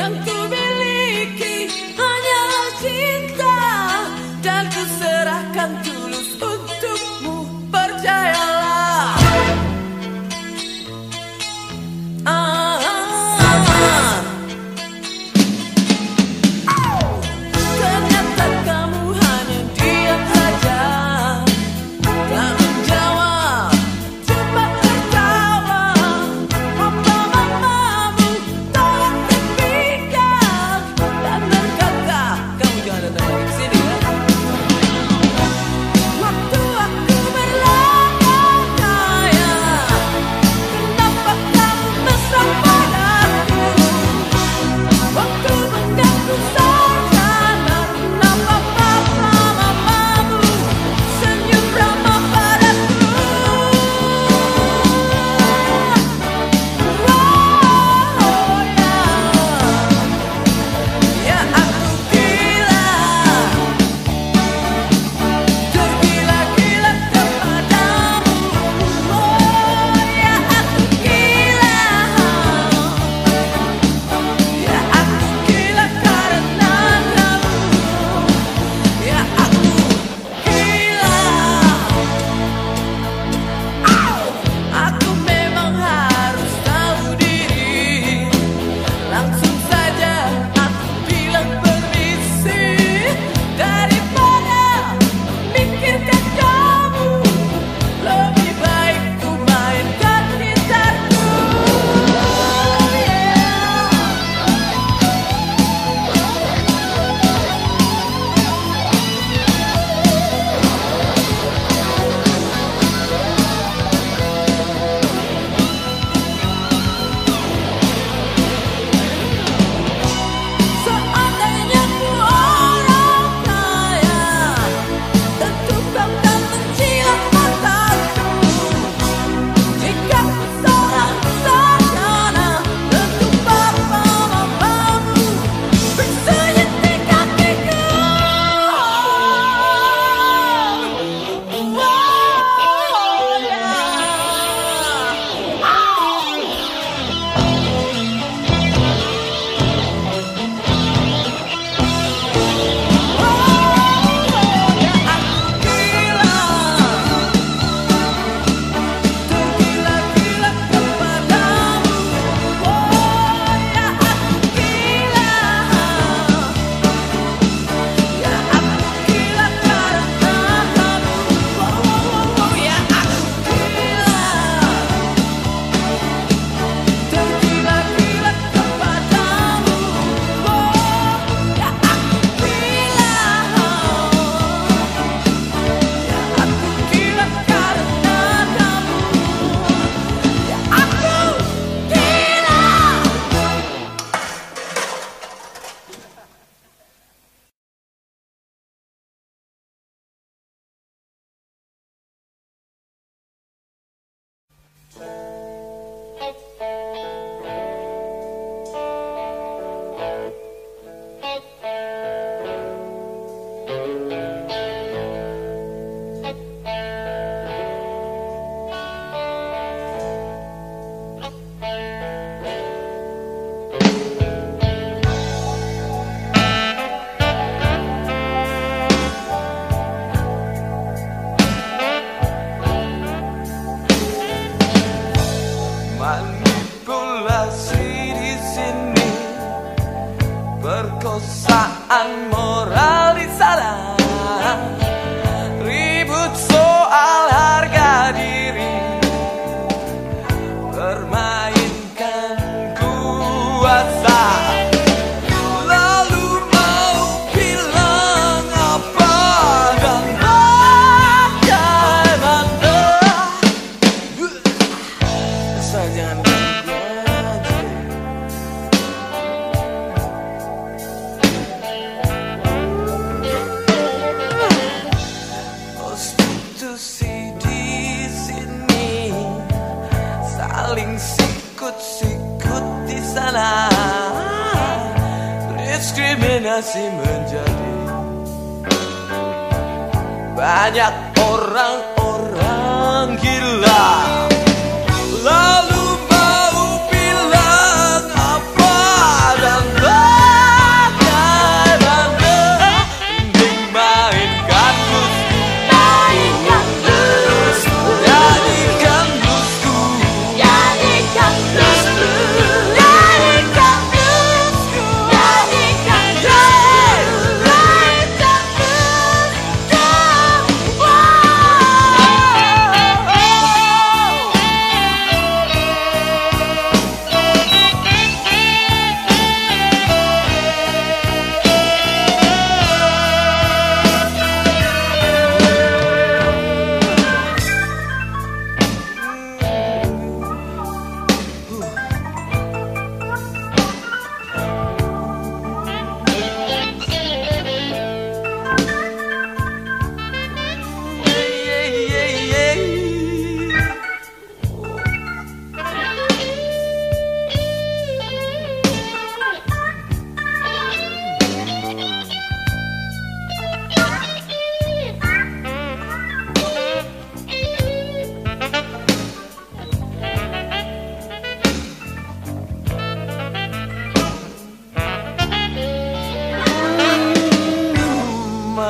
Yang ku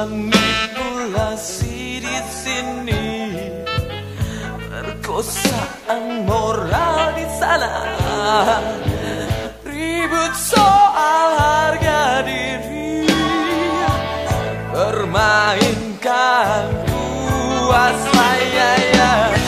manipulasi di sini. Perkosaan moral di sana. Ribut soal harga diri. Bermainkan kuasa ya, ya.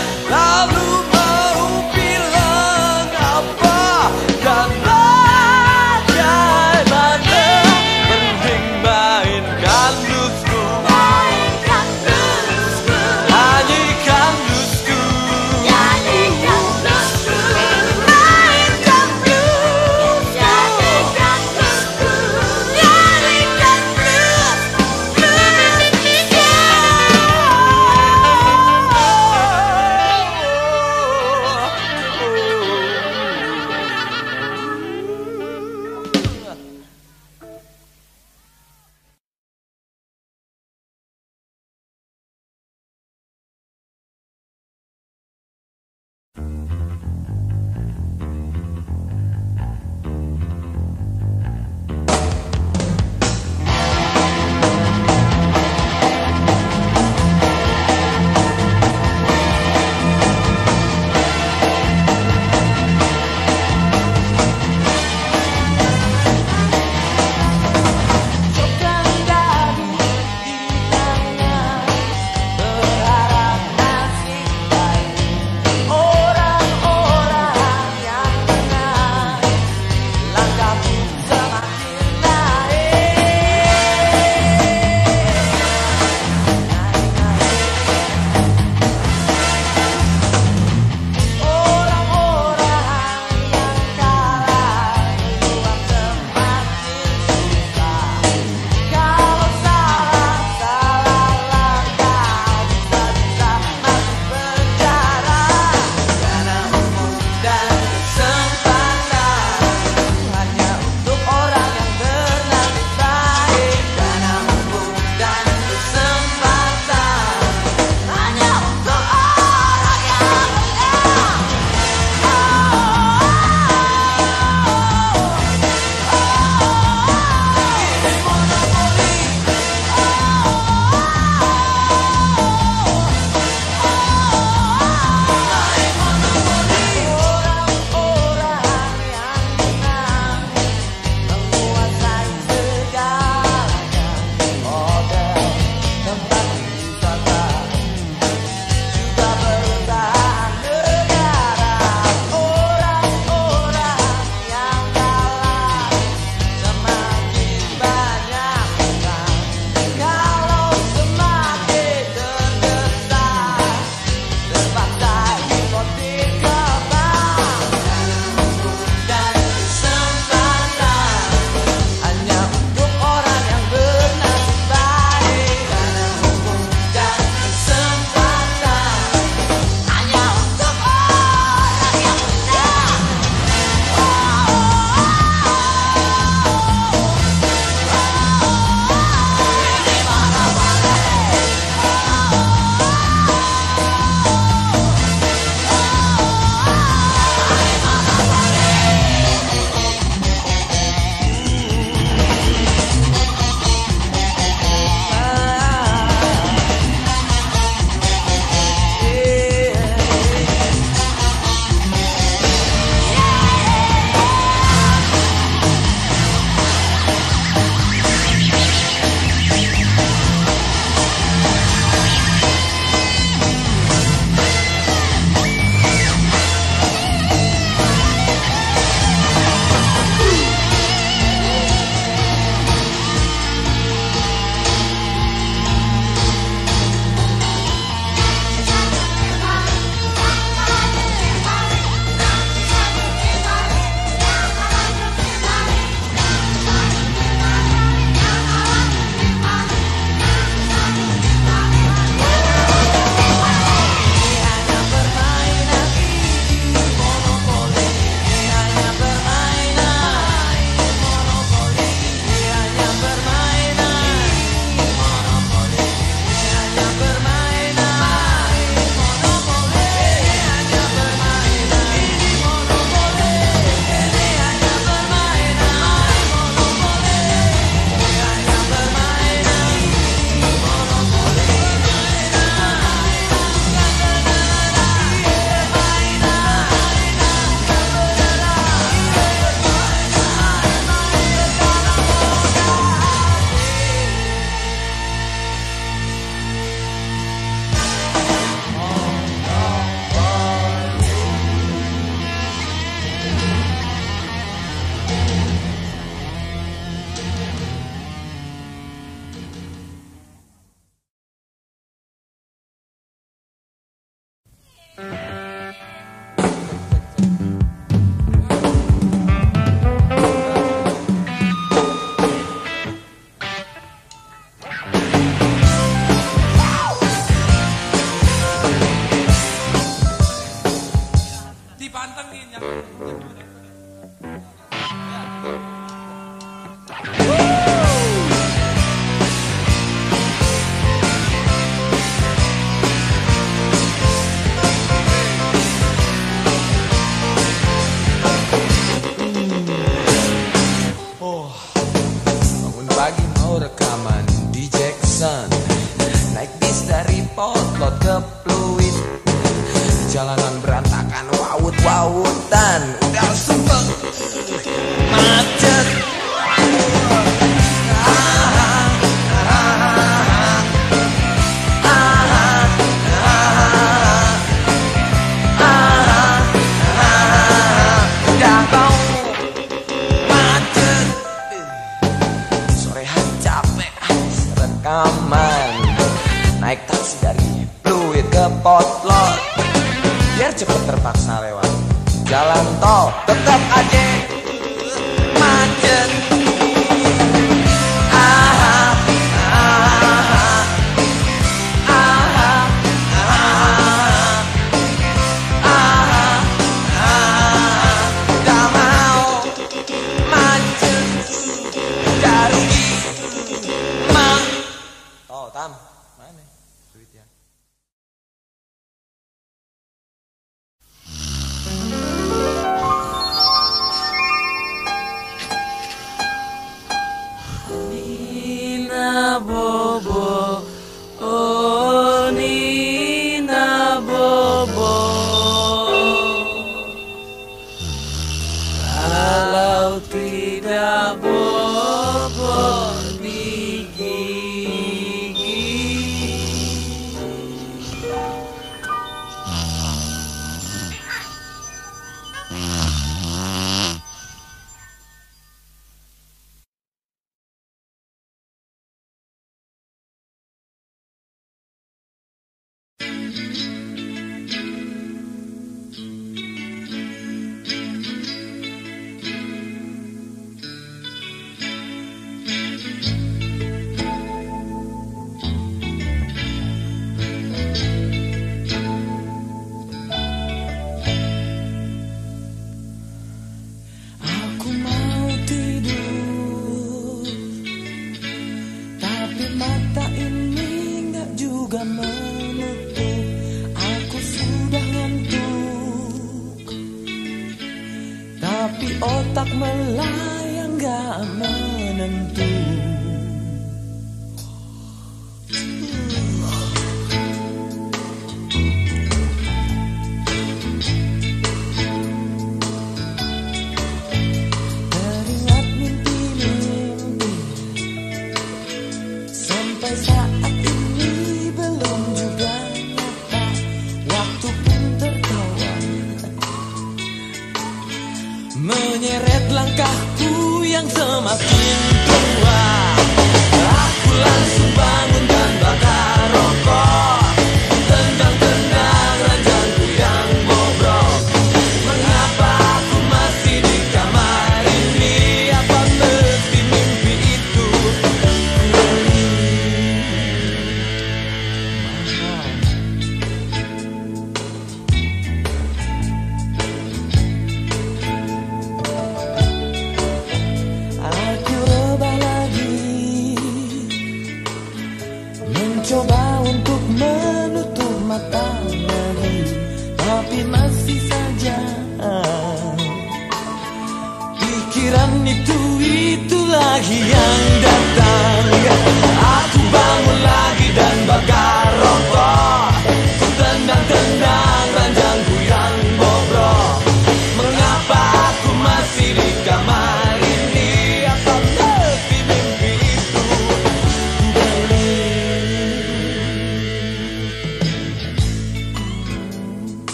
Tetap aja